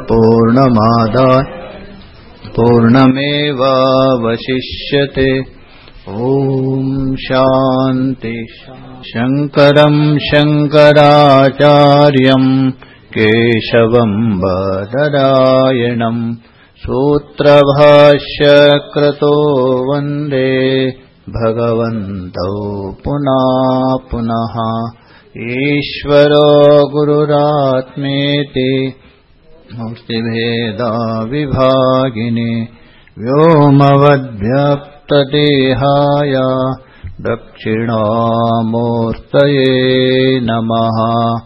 पूर्णमादाय पूर्णमेवावशिष्यते। ॐ शान्ति। शङ्करम् शङ्कराचार्यम् केशवम् बदरायणम् सूत्रभाष्यक्रतो वन्दे। भगवन्तौ पुनः पुनः ईश्वरो गुरुरात्मेति मूर्तिभेदाविभागिनि व्योमवद्व्यक्तदेहाय दक्षिणामूर्तये नमः।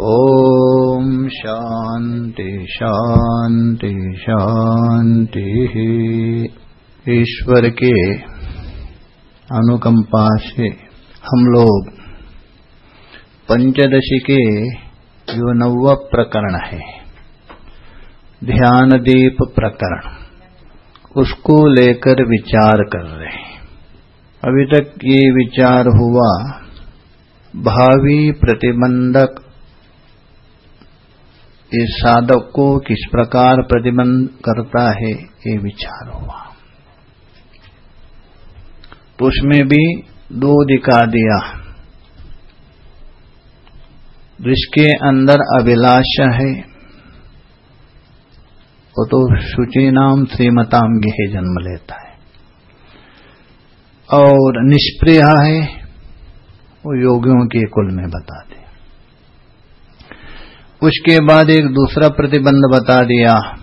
ॐ शान्ति शान्ति शान्तिः। ईश्वर के अनुकंपा से हम लोग पंचदशी के जो नव प्रकरण है। ध्यान दीप प्रकरण। उसको लेकर विचार कर रहे हैं। अभी तक ये विचार हुआ, भावी प्रतिबंधक इस साधक को किस प्रकार प्रतिबंध करता है, ये विचार हुआ। तो उसमें भी दो दिखा दिया। जिसके अंदर अभिलाषा है, वो तो शुचि नाम श्रीमताम गेह जन्म लेता है। और निष्प्रिय है, वो योगियों के कुल में बता दिया। उसके बाद एक दूसरा प्रतिबंध बता दिया।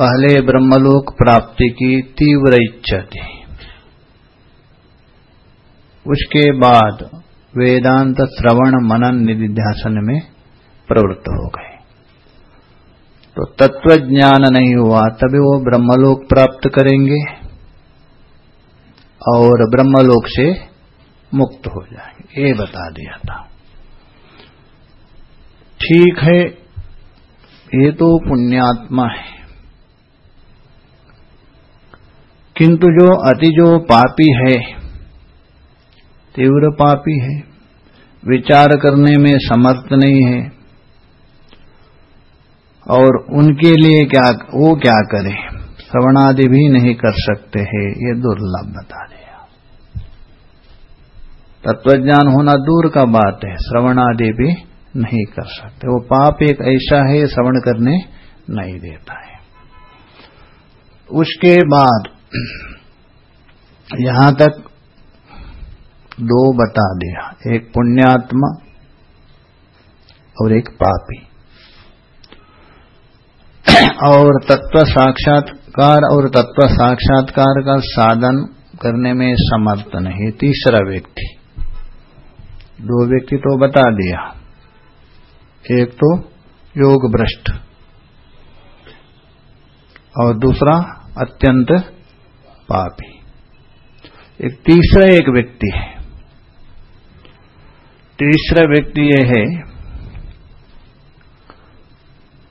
पहले ब्रह्मलोक प्राप्ति की तीव्र इच्छा थी। उसके बाद वेदांत श्रवण मनन निधिध्यासन में प्रवृत्त हो गए। तो तत्व ज्ञान नहीं हुआ, तभी वो ब्रह्मलोक प्राप्त करेंगे और ब्रह्मलोक से मुक्त हो जाएँगे। ये बता दिया था। ठीक है, ये तो पुण्यात्मा है। किंतु जो अति जो पापी है, तीव्र पापी है विचार करने में समर्थ नहीं है। और उनके लिए क्या, वो क्या करे? श्रवणादि भी नहीं कर सकते हैं, ये दुर्लभ बता दिया। तत्वज्ञान होना दूर का बात है, श्रवणादि भी नहीं कर सकते। वो पाप एक ऐसा है, श्रवण करने नहीं देता है। उसके बाद, यहाँ तक दो बता दिया एक पुण्यात्मा और एक पापी। और तत्व साक्षात्कार और तत्व साक्षात्कार का साधन करने में समर्थ नहीं तीसरा व्यक्ति। दो व्यक्ति तो बता दिया। एक तो योग भ्रष्ट और दूसरा अत्यंत पापी। एक तीसरा एक व्यक्ति है। तीसरा व्यक्ति यह है,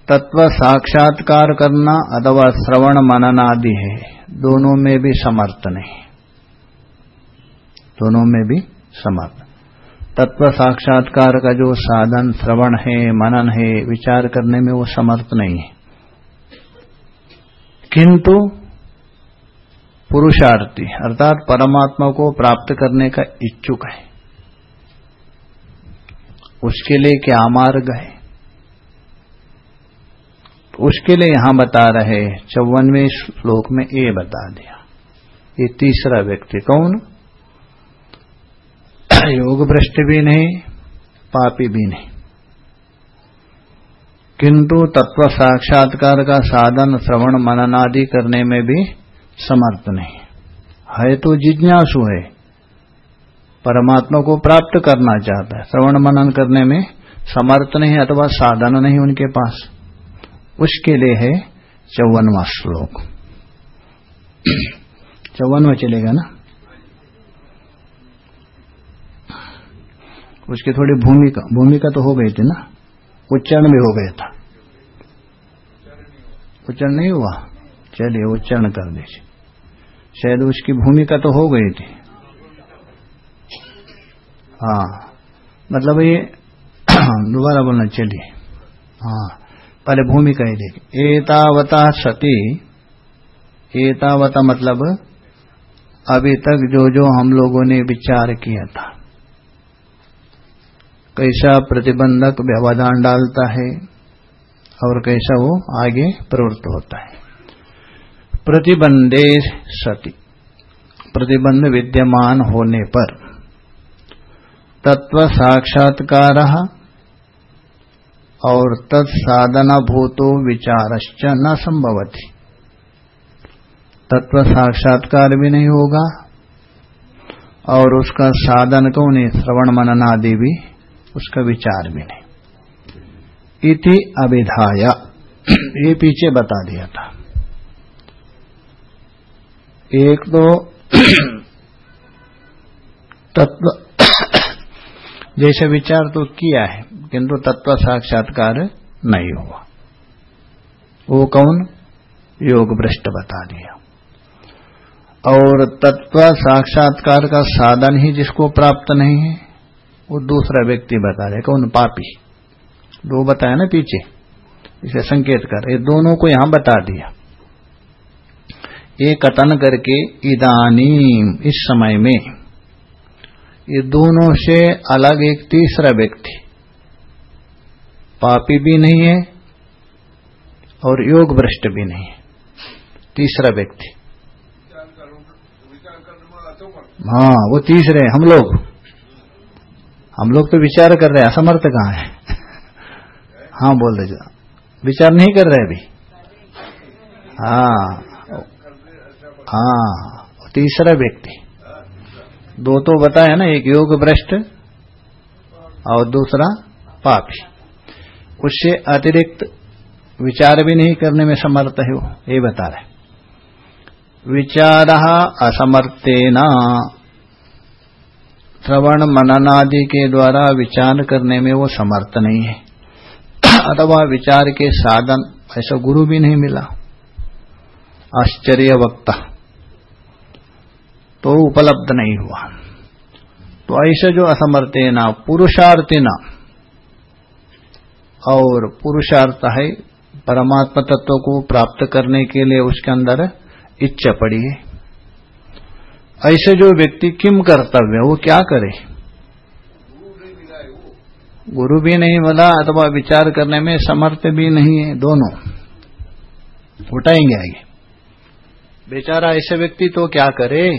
तत्व साक्षात्कार करना अथवा श्रवण मनन आदि है, दोनों में भी समर्थ नहीं। दोनों में भी समर्थ। तत्व साक्षात्कार का जो साधन, श्रवण है, मनन है, विचार करने में वो समर्थ नहीं है। किंतु पुरुषार्थी, अर्थात परमात्मा को प्राप्त करने का इच्छुक है। उसके लिए क्या मार्ग है? तो उसके लिए यहाँ बता रहे चौवनवें श्लोक में ये बता दिया। ये तीसरा व्यक्ति कौन? योग भ्रष्ट भी नहीं, पापी भी नहीं। किंतु तत्व साक्षात्कार का साधन, श्रवण, मननादि करने में भी समर्थ नहीं। है तो जिज्ञासु है परमात्मा को प्राप्त करना चाहता है। श्रवण मनन करने में समर्थ नहीं अथवा साधन नहीं उनके पास। उसके लिए है चौवनवा श्लोक। चौवनवा चलेगा ना? उसकी थोड़ी भूमिका भूमिका तो हो गई थी ना? उच्चारण भी हो गया था। उच्चारण नहीं हुआ? चलिए उच्चारण कर दीजिए। शायद उसकी भूमिका तो हो गई थी। हाँ। मतलब ये दोबारा बोलना, चलिए। हाँ। पहले भूमिका ही देखिए एतावता सती। एतावता मतलब अभी तक जो जो हम लोगों ने विचार किया था। कैसा प्रतिबंधक व्यवधान डालता है और कैसा वो आगे प्रवृत्त होता है। प्रतिबंधे सती। प्रतिबंध विद्यमान होने पर तत्व साक्षात्कार और तत्साधना भूतो विचारश्च न संभवती। तत्व साक्षात्कार भी नहीं होगा और उसका साधन को उन्हें श्रवण मनन आदि भी, उसका विचार भी नहीं। इति अभिधाया। ये पीछे बता दिया था। एक तो तत्व जैसे विचार तो किया है, किंतु तत्व साक्षात्कार नहीं हुआ। वो कौन? योग भ्रष्ट बता दिया। और तत्व साक्षात्कार का साधन ही जिसको प्राप्त नहीं है, वो दूसरा व्यक्ति बता रहे, कौन? पापी। दो बताया ना पीछे? इसे संकेत कर। ये दोनों को यहाँ बता दिया। ये कथन करके इदानीम, इस समय में ये दोनों से अलग एक तीसरा व्यक्ति। पापी भी नहीं है और योग भ्रष्ट भी नहीं है। तीसरा व्यक्ति। हाँ वो तीसरे हम लोग। हम लोग तो विचार कर रहे हैं, असमर्थ कहाँ है? हाँ बोल रहे विचार नहीं कर रहे अभी। हाँ हाँ तीसरा व्यक्ति। दो तो बताया ना, एक योग भ्रष्ट और दूसरा पापी उससे अतिरिक्त विचार भी नहीं करने में समर्थ है वो, ये बता रहे विचार असमर्थेना। श्रवण मननादि के द्वारा विचार करने में वो समर्थ नहीं है। अथवा विचार के साधन, ऐसा गुरु भी नहीं मिला। आश्चर्य वक्ता तो उपलब्ध नहीं हुआ। तो ऐसे जो असमर्थेना पुरुषार्थेना और पुरुषार्थ है परमात्मा तत्व को प्राप्त करने के लिए उसके अंदर इच्छा पड़ी है। ऐसे जो व्यक्ति किम कर्तव्य, वो क्या करे? गुरु भी नहीं मिला अथवा विचार करने में समर्थ भी नहीं है दोनों। उठाएँगे आगे बेचारा ऐसे व्यक्ति तो क्या करे?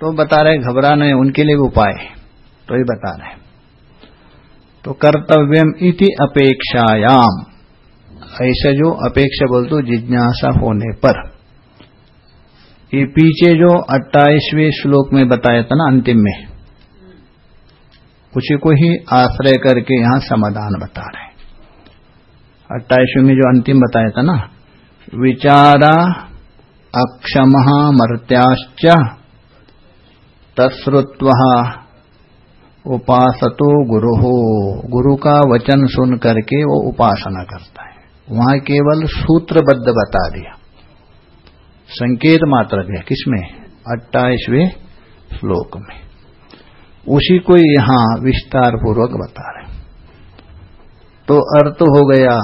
तो बता रहे घबराने उनके लिए उपाय तो ही बता रहे तो कर्तव्यम इति अपेक्षायाम। ऐसे जो अपेक्षा बोलते जिज्ञासा होने पर। ये पीछे जो अट्ठाईसवें श्लोक में बताया था ना, अंतिम में। उसी को ही आश्रय करके यहाँ समाधान बता रहे अट्ठाईसवें में जो अंतिम बताया था ना, विचारा अक्षम मर्त्याश्च तत्व उपासतो गुरु। हो गुरु का वचन सुन करके वो उपासना करता है। वहाँ केवल सूत्रबद्ध बता दिया। संकेत मात्र दिया। किसमें? अट्ठाईसवें श्लोक में। उसी को यहाँ विस्तार पूर्वक बता रहे तो अर्थ हो गया।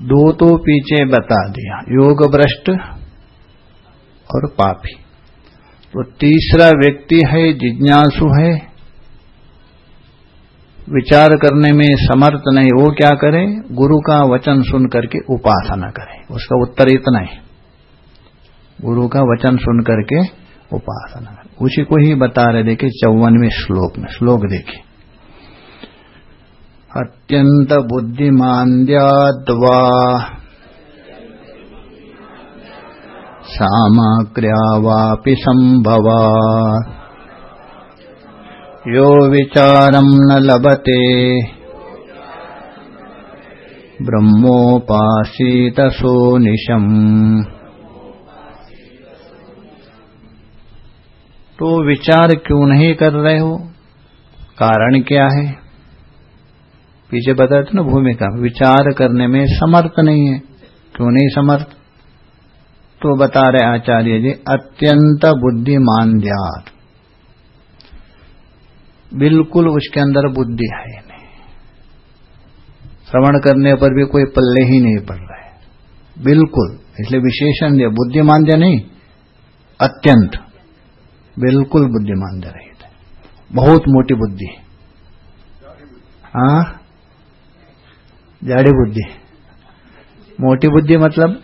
दो तो पीछे बता दिया। योग भ्रष्ट और पापी। तो तीसरा व्यक्ति है, जिज्ञासु है। विचार करने में समर्थ नहीं, वो क्या करे? गुरु का वचन सुन करके उपासना करे। उसका उत्तर इतना है। गुरु का वचन सुन करके उपासना करे। उसी को ही बता रहे देखे चौवनवें श्लोक में। श्लोक देखे अत्यंत बुद्धिमान बुद्धिमान्द्याद्वा सामग्र्या वापि सम्भवा यो विचारम् न लभते। ब्रह्मोपासीत सोनिशम् तो विचार क्यों नहीं कर रहे हो? कारण क्या है? पीछे बताया था ना भूमिका, विचार करने में समर्थ नहीं है। क्यों नहीं समर्थ? तो बता रहे आचार्य जी, अत्यंत बुद्धिमान ध्यात बिल्कुल उसके अंदर बुद्धि है नहीं। श्रवण करने पर भी कोई पल्ले ही नहीं पड़ रहा। बिल्कुल, इसलिए विशेषण दिया बुद्धिमान दिया नहीं, अत्यंत, बिल्कुल बुद्धिमान दे रही थे बहुत मोटी बुद्धि हाँ? जाड़ी बुद्धि। मोटी बुद्धि मतलब?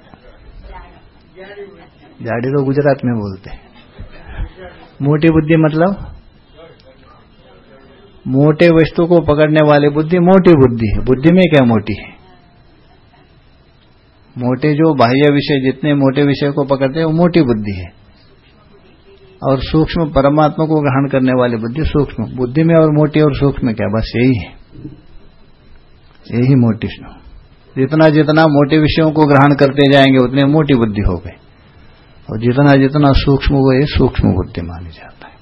जाड़ी तो गुजरात में बोलते मोटी बुद्धि मतलब? मोटे वस्तु को पकड़ने वाली बुद्धि मोटी बुद्धि है। बुद्धि में क्या मोटी है? मोटे जो बाह्य विषय, जितने मोटे विषय को पकड़ते हैं, वो मोटी बुद्धि है। और सूक्ष्म परमात्मा को ग्रहण करने वाली बुद्धि सूक्ष्म। बुद्धि में और मोटी और सूक्ष्म क्या? बस यही है। यही मोटी। जितना जितना मोटे विषयों को ग्रहण करते जाएँगे, उतने मोटी बुद्धि हो गई और जितना जितना सूक्ष्म हो ये सूक्ष्म बुद्धि मानी जाता है।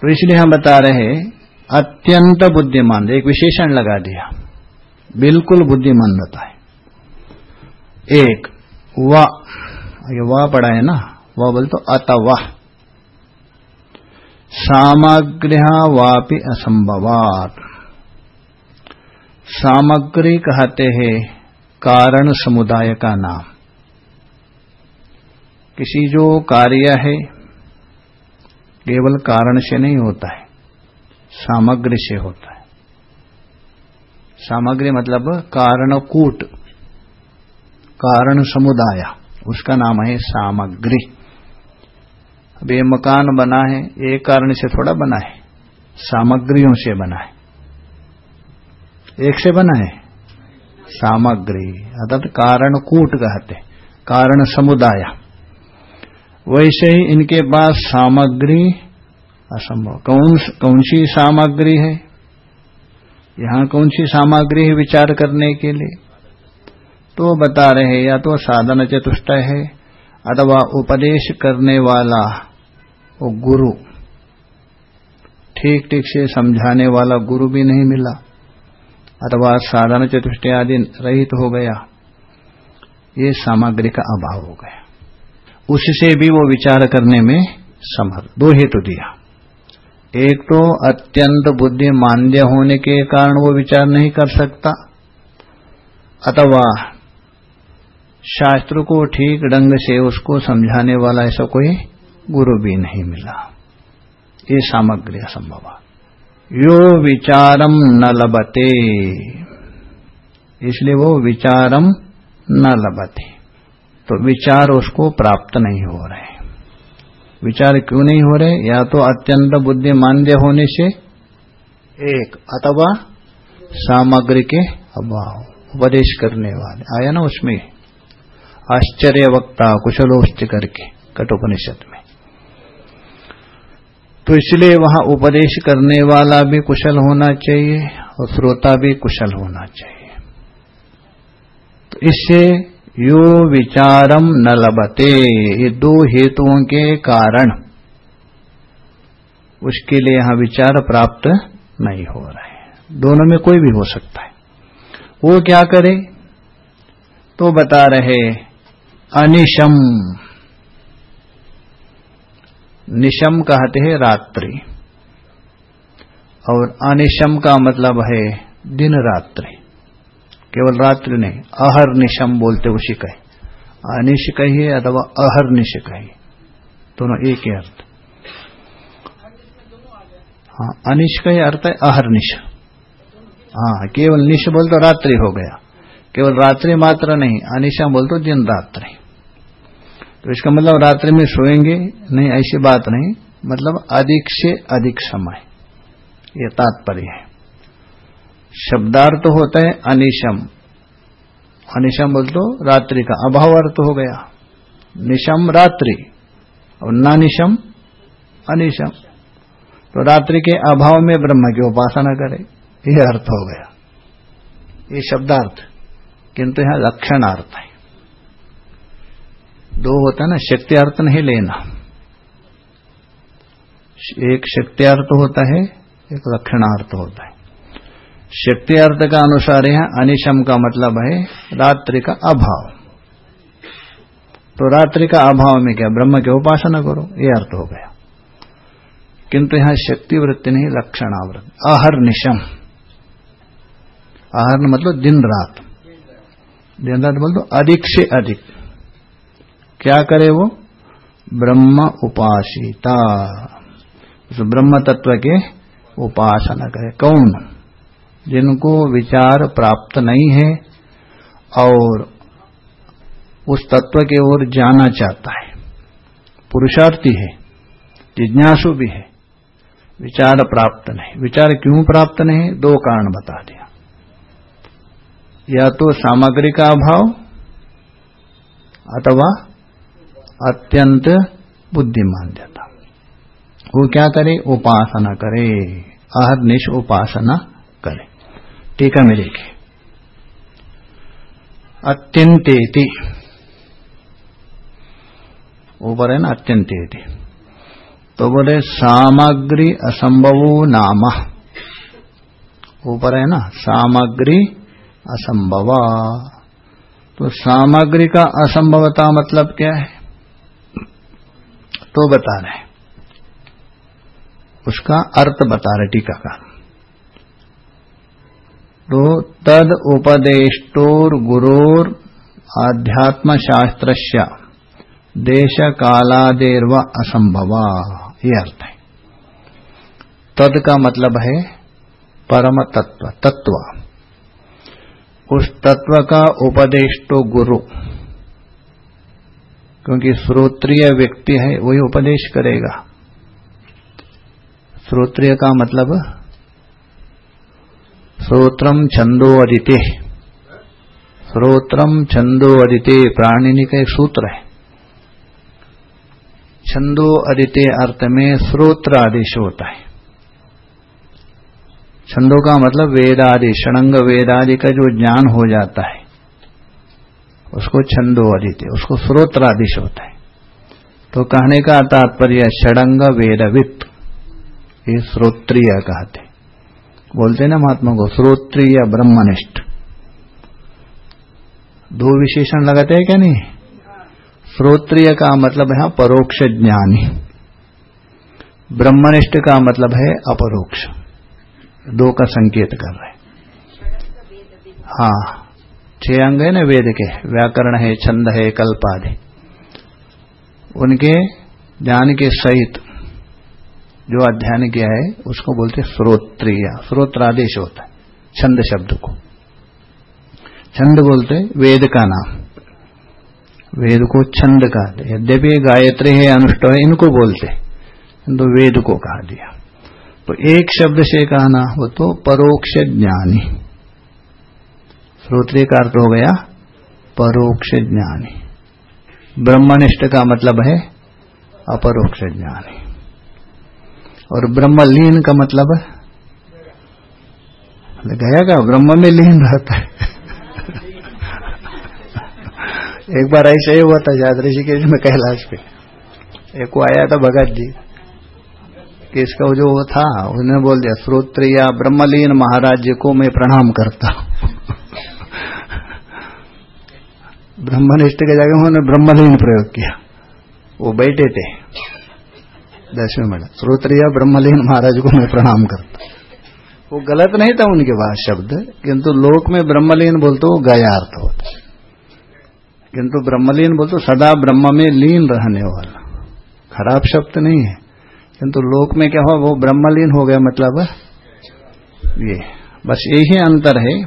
तो इसलिए हम बता रहे हैं, अत्यंत बुद्धिमान एक विशेषण लगा दिया। बिल्कुल बुद्धिमान है। एक, वा वाह पढ़ा है ना? वह बोल तो अतवा। सामग्र्य वापि असंभवात। सामग्री कहते हैं, कारण समुदाय का नाम। किसी जो कार्य है, केवल कारण से नहीं होता है, सामग्री से होता है। सामग्री मतलब कारणकूट, कारण समुदाय, उसका नाम है सामग्री। अब ये मकान बना है एक कारण से थोड़ा बना है, सामग्रियों से बना है। एक से बना है, सामग्री, अर्थात कारण कूट कहते कारण समुदाय। वैसे ही इनके पास सामग्री असंभव। कौन कौन सी सामग्री है? यहाँ कौन सी सामग्री है विचार करने के लिए? तो बता रहे या तो साधन चतुष्ट है, अथवा उपदेश करने वाला वो गुरु। ठीक ठीक से समझाने वाला गुरु भी नहीं मिला, अथवा साधन चतुष्ट आदि रहित हो गया। ये सामग्री का अभाव हो गया। उससे भी वो विचार करने में समर्थ। दो हेतु दिया। एक तो अत्यंत बुद्धि मान्य होने के कारण वो विचार नहीं कर सकता। अथवा शास्त्र को ठीक ढंग से उसको समझाने वाला ऐसा कोई गुरु भी नहीं मिला। ये सामग्री असंभव यो विचारम न लबते इसलिए वो विचारम न लबते तो विचार उसको प्राप्त नहीं हो रहे विचार क्यों नहीं हो रहे? या तो अत्यंत बुद्धिमान्य होने से एक अथवा सामग्री के अभाव, उपदेश करने वाले। आया ना उसमें? आश्चर्य वक्ता कुशलोस्त करके, कठोपनिषद में। तो इसलिए वहाँ उपदेश करने वाला भी कुशल होना चाहिए और श्रोता भी कुशल होना चाहिए। तो इससे यो विचारम न लबते ये दो हेतुओं के कारण उसके लिए यहाँ विचार प्राप्त नहीं हो रहे दोनों में कोई भी हो सकता है। वो क्या करे? तो बता रहे, अनिशम। निशम कहते हैं रात्रि। और अनिशम का मतलब है दिन रात्रि। केवल रात्रि नहीं, अहर निशम बोलते उसी का अनिश कहिए अथवा अहर निश कहिए दोनों एक ही अर्थ। हाँ अनिश का ही अर्थ है अहर निश हाँ केवल निश बोल तो रात्रि हो गया। केवल रात्रि मात्र नहीं, अनिशा बोल तो दिन रात्रि। तो इसका मतलब रात्रि में सोएँगे, नहीं, ऐसी बात नहीं। मतलब अधिक से अधिक समय। ये तात्पर्य है। शब्दार्थ तो होता है अनिशम। अनिशम बोल तो रात्रि का अभाव अर्थ हो गया। निशम रात्रि। और नानिशम अनिशम। तो रात्रि के अभाव में ब्रह्म की उपासना करे यह अर्थ हो गया। ये शब्दार्थ, किंतु यहाँ लक्षणार्थ है। दो होता है ना शक्ति अर्थ नहीं लेना। एक शक्ति अर्थ होता है, एक लक्षणार्थ होता है। शक्ति अर्थ का अनुसार यहाँ अनिशम का मतलब है रात्रि का अभाव। तो रात्रि का अभाव में क्या? ब्रह्म की उपासना करो, ये अर्थ हो गया। किंतु यहाँ शक्ति वृत्ति नहीं, लक्षणावृत्ति। अहर निशम अहर मतलब दिन रात। दिन रात बोल दो, अधिक से अधिक। क्या करे वो? ब्रह्म उपासिता। उस ब्रह्म तत्व के उपासना करे। कौन? जिनको विचार प्राप्त नहीं है और उस तत्व के ओर जाना चाहता है। पुरुषार्थी है, जिज्ञासु भी है, विचार प्राप्त नहीं। विचार क्यों प्राप्त नहीं? दो कारण बता दिया। या तो सामग्री का अभाव अथवा अत्यंत बुद्धिमान जाता वो क्या करे? उपासना करे। अहर अहरनिश उपासना करे। टीका मिलेगी। अत्यंतेति। ऊपर है ना, अत्यंतेति। तो बोले, सामग्री असंभवो नाम। ऊपर है ना, सामग्री असंभव। तो सामग्री का असंभवता मतलब क्या है? तो बता रहे उसका अर्थ बता रहे टीकाकार तो तद उपदेष्टोर गुरोर आध्यात्म शास्त्र देश कालादेर्व असंभवा। ये अर्थ है। तद का मतलब है परम तत्व। तत्व उस तत्व का उपदेश तो गुरु। क्योंकि श्रोत्रिय व्यक्ति है, वही उपदेश करेगा। श्रोत्रिय का मतलब श्रोत्रम छंदो अदिते श्रोत्रम छंदो अदिते प्राणिनी का एक सूत्र है। छंदो अदिते अर्थ में श्रोत्र आदेश होता है। छंदों का मतलब वेदादि, षणंग वेदादि का जो ज्ञान हो जाता है, उसको छंदो अदित्य उसको स्रोत्रादिश होता है। तो कहने का तात्पर्य षडंग वेदवित, ये श्रोत्रिय कहते बोलते हैं ना महात्मा को, श्रोत्रिय ब्रह्मनिष्ठ। दो विशेषण लगाते हैं क्या नहीं? श्रोत्रिय का मतलब है परोक्ष ज्ञानी। ब्रह्मनिष्ठ का मतलब है अपरोक्ष। दो का संकेत कर रहे हाँ। छह अंग है ना वेद के, व्याकरण है, छंद है कल्प आदि उनके ज्ञान के सहित जो अध्ययन किया है, उसको बोलते श्रोत्रिय स्रोत्रादेश होता है, छंद शब्द को। छंद बोलते वेद का नाम। वेद को छंद कहते यद्यपि गायत्री है, अनुष्ट है, इनको बोलते तो वेद को कहा दिया। तो एक शब्द से कहना हो तो परोक्ष ज्ञानी। श्रोत्रिय का अर्थ हो गया परोक्ष ज्ञानी। ब्रह्मनिष्ठ का मतलब है अपरोक्ष ज्ञानी। और ब्रह्मलीन का मतलब गया का ब्रह्म में लीन रहता है। एक बार ऐसा ही हुआ था शायद ऋषिकेश में कैलाश पे। एक को आया था भगत जी। कि इसका जो वो था उन्होंने बोल दिया, श्रोत्रिया ब्रह्मलीन महाराज जी को मैं प्रणाम करता हूँ। ब्रह्मनिष्ठ के जाके उन्होंने ब्रह्मलीन प्रयोग किया। वो बैठे थे। दसवें मिनट श्रोत्रिया ब्रह्मलीन महाराज को मैं प्रणाम करता वो गलत नहीं था उनके पास शब्द, किंतु लोक में ब्रह्मलीन बोलते वो गया अर्थ होता किंतु ब्रह्मलीन बोलते सदा ब्रह्म में लीन रहने वाला। खराब शब्द नहीं है। किंतु लोक में क्या हुआ, वो ब्रह्मलीन हो गया मतलब ये। बस यही अंतर है।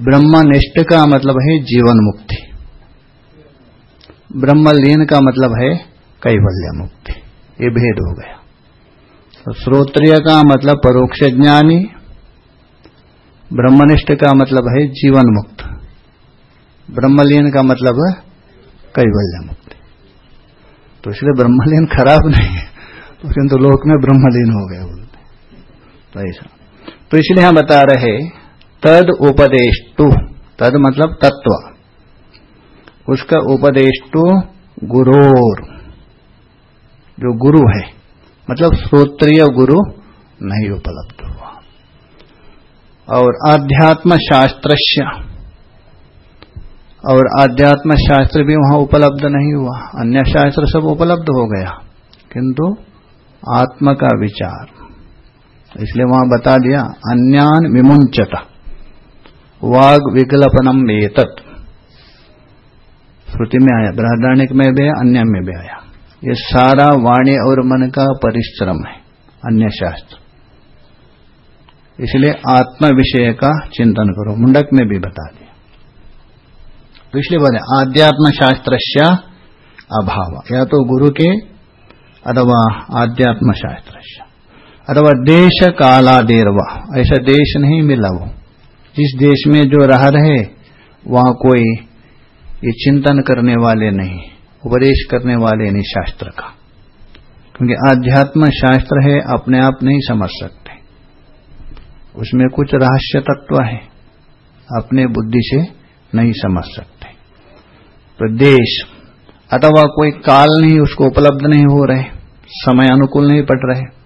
ब्रह्मनिष्ठ का मतलब है जीवन मुक्ति। ब्रह्मलीन का मतलब है कैवल्य मुक्ति ये भेद हो गया। तो श्रोत्रिय का मतलब परोक्ष ज्ञानी, ब्रह्मनिष्ठ का मतलब है जीवन मुक्त ब्रह्मलीन का मतलब है कैवल्य मुक्ति तो इसलिए ब्रह्मलीन खराब नहीं है तो किंतु लोक में ब्रह्मलीन हो गया बोलते तो ऐसा। तो इसलिए हम बता रहे तद उपदेश टू तद मतलब तत्व। उसका उपदेश टू गुरोर। जो गुरु है मतलब श्रोत्रिय गुरु नहीं उपलब्ध हुआ। और आध्यात्म शास्त्र और आध्यात्म शास्त्र भी वहाँ उपलब्ध नहीं हुआ। अन्य शास्त्र सब उपलब्ध हो गया, किंतु आत्म का विचार। इसलिए वहाँ बता दिया, अन्यान विमुंचता वाग विकल्पनम एतत्। श्रुति में आया, बृहदारण्य में भी अन्य में भी आया। ये सारा वाणी और मन का परिश्रम है, अन्य शास्त्र। इसलिए आत्मा विषय का चिंतन करो, मुंडक में भी बता दिया। तो इसलिए बोले, आध्यात्म शास्त्र अभाव। या तो गुरु के अथवा आध्यात्म शास्त्र अथवा देश कालादेरवा। ऐसा देश नहीं मिला वो। जिस देश में जो रह रहे, वहाँ कोई ये चिंतन करने वाले नहीं। उपदेश करने वाले नहीं शास्त्र का। क्योंकि आध्यात्म शास्त्र है, अपने आप नहीं समझ सकते। उसमें कुछ रहस्य तत्व है, अपने बुद्धि से नहीं समझ सकते। तो देश, अथवा कोई काल नहीं, उसको उपलब्ध नहीं हो रहे, समय अनुकूल नहीं पड़ रहे,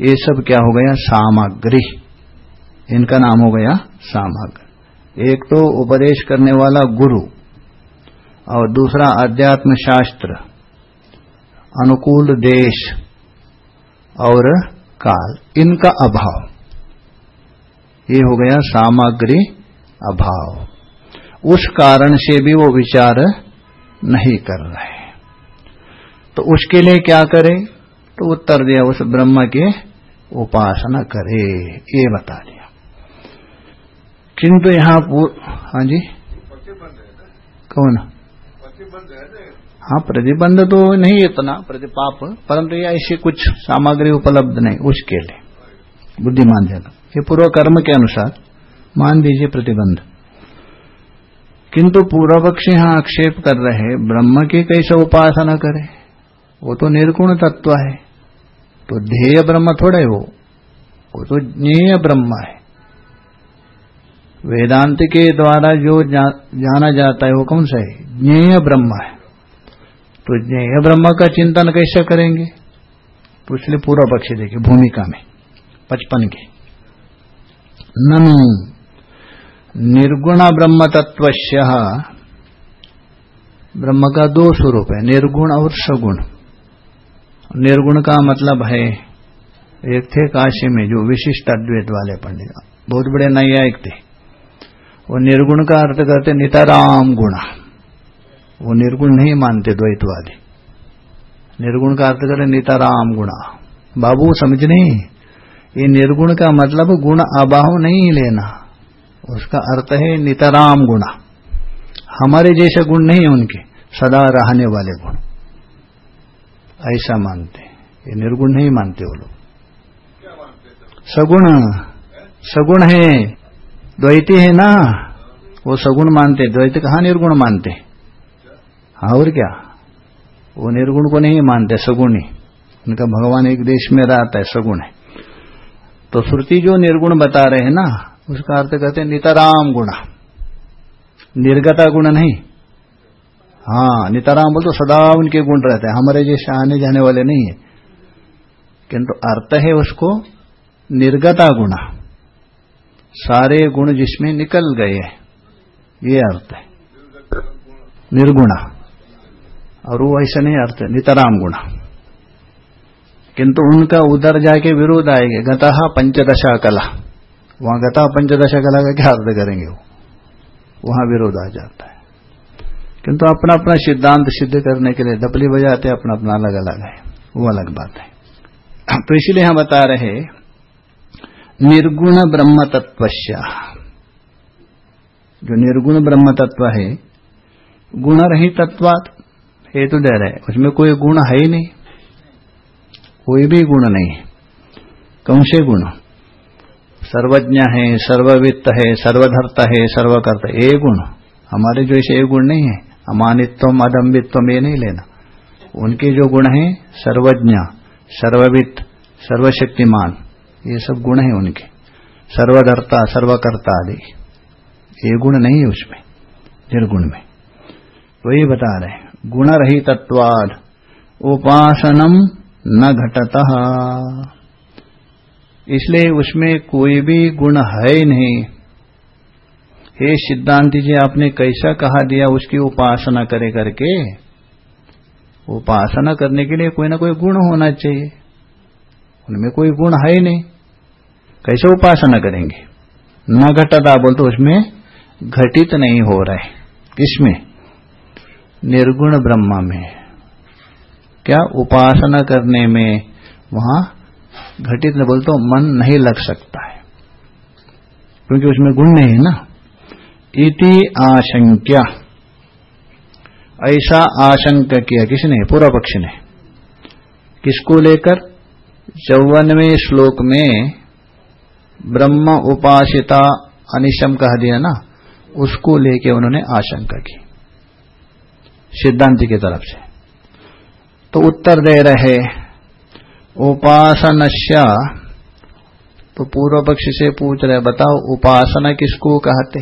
ये सब क्या हो गया? सामग्री। इनका नाम हो गया सामग्री। एक तो उपदेश करने वाला गुरु और दूसरा अध्यात्म शास्त्र अनुकूल देश और काल इनका अभाव। ये हो गया सामग्री अभाव। उस कारण से भी वो विचार नहीं कर रहे। तो उसके लिए क्या करे? तो उत्तर दिया उस ब्रह्म के उपासना करे ये बता दिया। किंतु यहाँ हाँ जी? कौन? हाँ प्रतिबंध तो नहीं इतना प्रतिपाप परंतु यह ऐसी कुछ सामग्री उपलब्ध नहीं उसके लिए। बुद्धिमान जन ये पूर्व कर्म के अनुसार मान दीजिए प्रतिबंध। किंतु पूर्व पक्षी यहाँ आक्षेप कर रहे ब्रह्म की कैसे उपासना करे? वो तो निर्गुण तत्व है। तो ध्येय ब्रह्म थोड़े वो वो तो ज्ञेय ब्रह्म है। वेदांत के द्वारा जो जा, जाना जाता है वो कौन सा है? ज्ञेय ब्रह्म है। तो ज्ञेय ब्रह्म का चिंतन कैसे करेंगे? इसलिए पूरा पक्ष देखिए भूमिका में, पचपन के। ननु, निर्गुण ब्रह्म तत्व ब्रह्म का दो स्वरूप है, निर्गुण और सगुण। निर्गुण का मतलब है, एक थे काशी में, जो विशिष्ट अद्वैत वाले पंडित। बहुत बड़े न्यायिक थे। वो निर्गुण का अर्थ करते निताराम गुणा। वो निर्गुण नहीं मानते द्वैतवादी। निर्गुण का अर्थ करें निताराम गुणा। बाबू समझ नहीं। ये निर्गुण का मतलब गुण अबाह नहीं लेना। उसका अर्थ है नितराम गुणा। हमारे जैसे गुण नहीं उनके, सदा रहने वाले गुण। ऐसा मानते ये निर्गुण नहीं मानते वो लोग। सगुण सगुण है। द्वैती है ना? वो सगुण मानते द्वैत कहा निर्गुण मानते और क्या? वो निर्गुण को नहीं मानते, सगुण। ही उनका भगवान एक देश में रहता है, सगुण है। तो श्रुति जो निर्गुण बता रहे हैं ना, उसका अर्थ कहते हैं नितराम गुणा। निर्गता गुण नहीं। हाँ नितराम बोल तो सदा उनके गुण रहते हैं। हमारे जैसे आने जाने वाले नहीं है। किंतु अर्थ है उसको निर्गता गुणा। सारे गुण जिसमें निकल गए ये अर्थ है। निर्गुणा। और वो ऐसे नहीं अर्थ नितराम गुण। किंतु उनका उधर जाके विरोध आएगा, गता पंचदशा कला। वहाँ गता पंचदशा कला का क्या अर्थ करेंगे वो? वहाँ विरोध आ जाता है। किंतु अपना अपना सिद्धांत सिद्ध करने के लिए दपली बजाते अपना अपना अलग अलग है। वो अलग बात है। तो इसलिए हम बता रहे निर्गुण ब्रह्म तत्व जो निर्गुण ब्रह्म तत्व है गुण रही तत्वात हेतु दे रहे उसमें कोई गुण है ही नहीं। कोई भी गुण नहीं। कौन से गुण? सर्वज्ञ है, सर्ववित्त है, सर्वधर्ता है, सर्वकर्ता। ये गुण। हमारे जो ऐसे गुण नहीं है। अमानित्व अदम्बित्व ये नहीं लेना। उनके जो गुण है, सर्वज्ञ, सर्ववित्त, सर्वशक्तिमान, ये सब गुण है उनके। सर्वधर्ता, सर्वकर्ता आदि। ये गुण नहीं है उसमें, निर्गुण में। वही बता रहे गुण तत्वाद उपासनम न घटत। इसलिए उसमें कोई भी गुण है नहीं। हे सिद्धांति जी, आपने कैसा कहा दिया उसकी उपासना करे करके? उपासना करने के लिए कोई ना कोई गुण होना चाहिए। उनमें कोई गुण है ही नहीं। कैसे उपासना करेंगे? न घटता बोल तो उसमें घटित नहीं हो रहे। किसमें? निर्गुण ब्रह्म में। क्या उपासना करने में वहाँ घटित न बोल तो मन नहीं लग सकता है। क्योंकि उसमें गुण नहीं है ना। इति आशंक्या। ऐसा आशंक किया किसने पूर्व पक्ष ने। किसको लेकर? चौवनवे श्लोक में ब्रह्म उपासिता अनिशम कह दिया ना, उसको लेके उन्होंने आशंका की। सिद्धांति की तरफ़ से। तो उत्तर दे रहे उपासनश्या तो पूर्व पक्ष से पूछ रहे, बताओ, उपासना किसको कहते?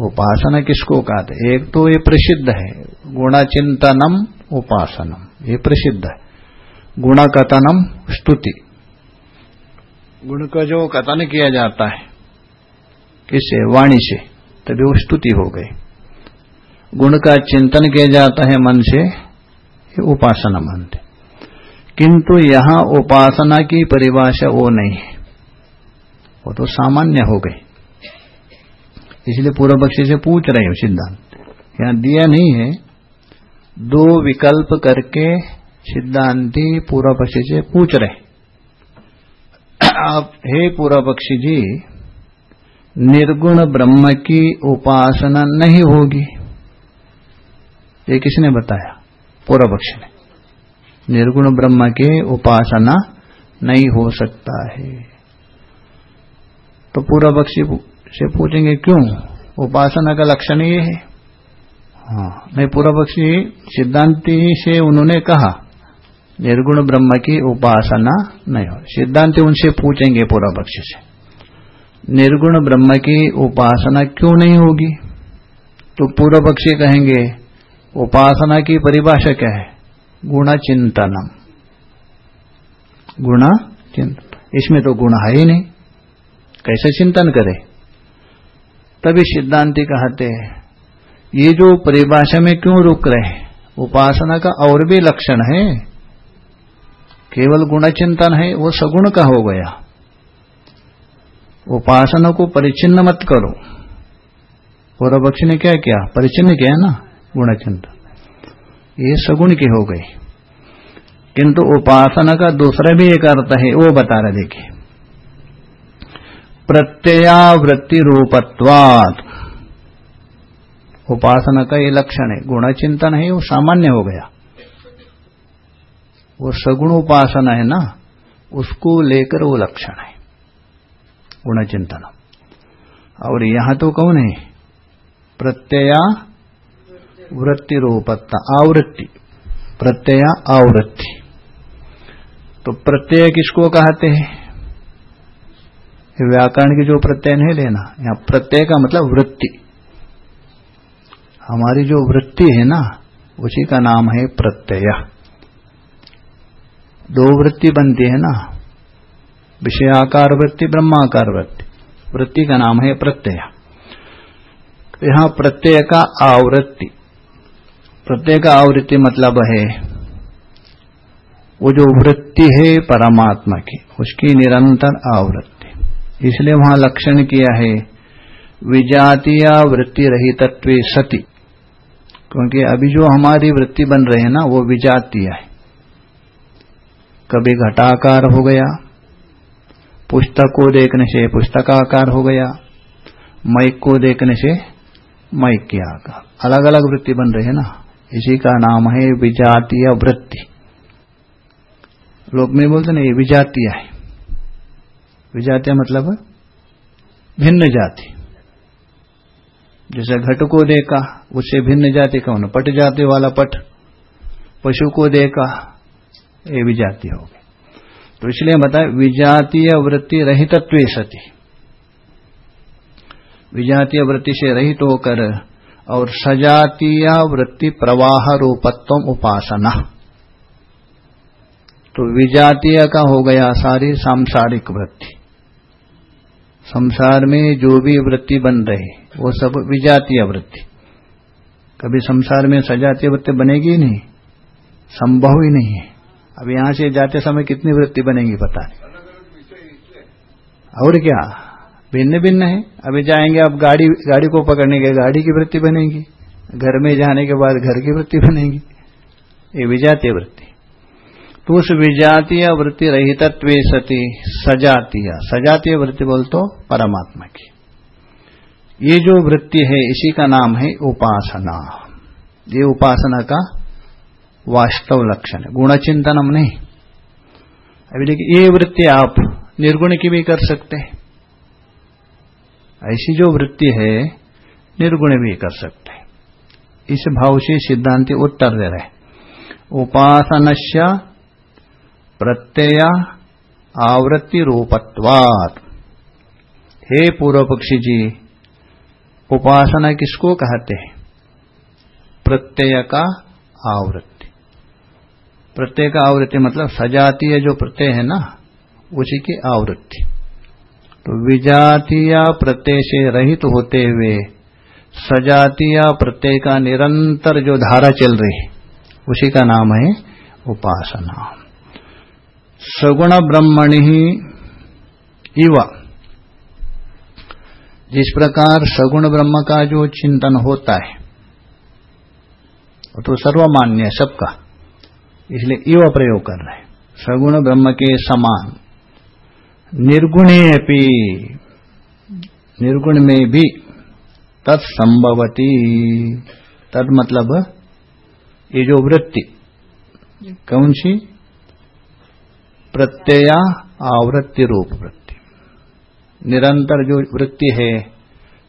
उपासना किसको कहते? एक तो ये प्रसिद्ध है, गुणचिंतनम उपासनम। ये प्रसिद्ध है। गुण कथनम स्तुति। गुण का जो कथन किया जाता है किससे वाणी से, तभी वो स्तुति हो गई। गुण का चिंतन किया जाता है मन से, ये उपासना मानते किंतु यहाँ उपासना की परिभाषा वो नहीं है। वो तो सामान्य हो गई इसलिए पूर्व पक्षी से पूछ रहे हो सिद्धांत। यहाँ दिया नहीं है। दो विकल्प करके सिद्धांति पूर्व पक्षी से पूछ रहे आप, हे पूर्व पक्षी जी, निर्गुण ब्रह्म की उपासना नहीं होगी। ये किसने बताया? पूर्व पक्ष ने। निर्गुण ब्रह्म के उपासना नहीं हो सकता है। तो पूर्व पक्षी से पूछेंगे क्यों? उपासना का लक्षण ये है। हाँ नहीं, पूर्व पक्षी सिद्धांति से उन्होंने कहा, निर्गुण ब्रह्म की उपासना नहीं हो। सिद्धांति उनसे पूछेंगे पूर्व पक्षी से। निर्गुण ब्रह्म की उपासना क्यों नहीं होगी? तो पूर्व पक्षी कहेंगे उपासना की परिभाषा क्या है? गुण चिंतनम गुण चिंतन इसमें तो गुण है ही नहीं। कैसे चिंतन करे? तभी सिद्धांति कहते हैं, ये जो परिभाषा में क्यों रुक रहे उपासना का और भी लक्षण है। केवल गुण चिंतन है, वो सगुण का हो गया। उपासना को परिचिन्न मत करो। पूर्व पक्ष ने क्या किया? परिचिन्न किया ना? गुण चिंतन ये सगुण की हो गई किंतु उपासना का दूसरा भी एक अर्थ है, वो बता रहे, देखिए। प्रत्ययावृत्ति रूपत्वाद उपासना का ये लक्षण है गुण चिंतन है, वो सामान्य हो गया। वो सगुण उपासना है ना, उसको लेकर वो लक्षण है गुण चिंतन और यहाँ तो कौन है? प्रत्यया वृत्ति रूपत्ता आवृत्ति। प्रत्यया, आवृत्ति। तो प्रत्यय किसको कहते हैं? व्याकरण की जो प्रत्यय नहीं लेना यहाँ प्रत्यय का मतलब वृत्ति। हमारी जो वृत्ति है ना, उसी का नाम है प्रत्यय। दो वृत्ति बनती है ना, विषयाकार वृत्ति, ब्रह्माकार वृत्ति। वृत्ति का नाम है प्रत्यय। यहाँ प्रत्यय का आवृत्ति। प्रत्यय का आवृत्ति मतलब है, वो जो वृत्ति है परमात्मा की, उसकी निरंतर आवृत्ति। इसलिए वहाँ लक्षण किया है, विजातीय वृत्ति रहितत्व सती। क्योंकि अभी जो हमारी वृत्ति बन रही है ना, वो विजातीय है। कभी घटाकार हो गया, पुस्तक को देखने से पुस्तकाकार हो गया मैक को देखने से मैक के आकार। अलग अलग वृत्ति बन रही है ना। इसी का नाम है विजातीय वृत्ति। लोग में बोलते ना ये विजातीय है। विजातीय मतलब भिन्न जाति। जैसे घट को देखा, उससे भिन्न जाति कौन? पट जाति वाला पट, पशु को देखा, ये विजाति हो गई तो इसलिए बताए, विजातीय वृत्ति रहितत्व सती। विजातीय वृत्ति से रहित होकर और सजातीय वृत्ति प्रवाह रूपत्व उपासना। तो विजातीय का हो गया सारी सांसारिक वृत्ति। संसार में जो भी वृत्ति बन रही, वो सब विजातीय वृत्ति। कभी संसार में सजातीय वृत्ति बनेगी नहीं, संभव ही नहीं है। अब यहाँ से जाते समय कितनी वृत्ति बनेगी पता नहीं। और क्या? भिन्न भिन्न है। अभी जाएँगे अब गाड़ी गाड़ी को पकड़ने के गाड़ी की वृत्ति बनेगी। घर में जाने के बाद घर की वृत्ति बनेगी। ये विजातीय वृत्ति। तो उस विजातीय वृत्ति रहितत्व सती, सजातीय। सजातीय वृत्ति बोल तो परमात्मा की। ये जो वृत्ति है, इसी का नाम है उपासना। ये उपासना का वास्तव लक्षण है। गुणचिंतनम नहीं। अभी देखिए, ये वृत्ति आप निर्गुण की भी कर सकते हैं। ऐसी जो वृत्ति है, निर्गुण भी कर सकते इस भाव से सिद्धांति उत्तर दे रहे उपासनस्य प्रत्यय आवृत्ति रूपत्वात्। हे पूर्व पक्षी जी, उपासना किसको कहते हैं? प्रत्यय का आवृत्ति। प्रत्यय का आवृत्ति मतलब सजातीय जो प्रत्यय है ना, उसी की आवृत्ति। तो विजातीय प्रत्यय से रहित तो होते हुए, सजातीय प्रत्यय का निरंतर जो धारा चल रही, उसी का नाम है उपासना। सगुण ब्रह्मणि इव। जिस प्रकार सगुण ब्रह्म का जो चिंतन होता है तो सर्वमान्य है सबका, इसलिए इव प्रयोग कर रहे हैं। सगुण ब्रह्म के समान। निर्गुणे निर्गुण में भी तत्संभवती। तद मतलब ये जो वृत्ति कौन सी? प्रत्यय आवृत्ति रूप वृत्ति। निरंतर जो वृत्ति है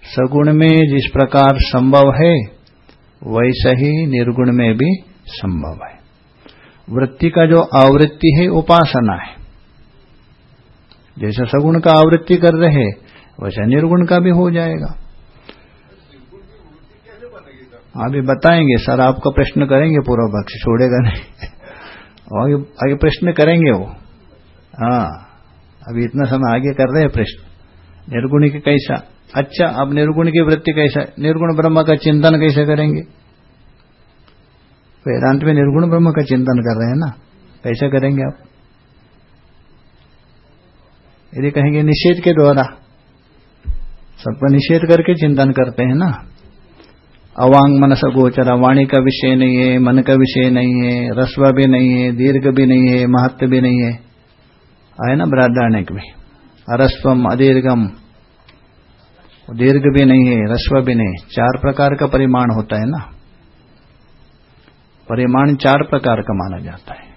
सगुण में जिस प्रकार संभव है वैसे ही निर्गुण में भी संभव है। वृत्ति का जो आवृत्ति है उपासना है। जैसे सगुण का आवृत्ति कर रहे, वैसे निर्गुण का भी हो जाएगा। अभी बताएँगे, सर आपका प्रश्न करेंगे पूर्व पक्ष छोड़ेगा नहीं। आगे आगे प्रश्न करेंगे वो। हाँ अभी इतना समय आगे कर रहे हैं प्रश्न। निर्गुण की कैसा? अच्छा अब निर्गुण की वृत्ति कैसा? निर्गुण ब्रह्म का चिंतन कैसे करेंगे? वेदांत में निर्गुण ब्रह्म का चिंतन कर रहे हैं ना? कैसे करेंगे आप? यदि कहेंगे निषेध के द्वारा, सबका निषेध करके चिंतन करते हैं ना। अवांग मनस गोचरा, वाणी का विषय नहीं है, मन का विषय नहीं है, रस्व भी नहीं है, दीर्घ भी नहीं है, महत्व भी नहीं है। आए ना बृहदारण्यक में। अरस्वम अदीर्घम, दीर्घ भी नहीं है, रस्व भी नहीं चार प्रकार का परिमाण होता है ना। परिमाण चार प्रकार का माना जाता है।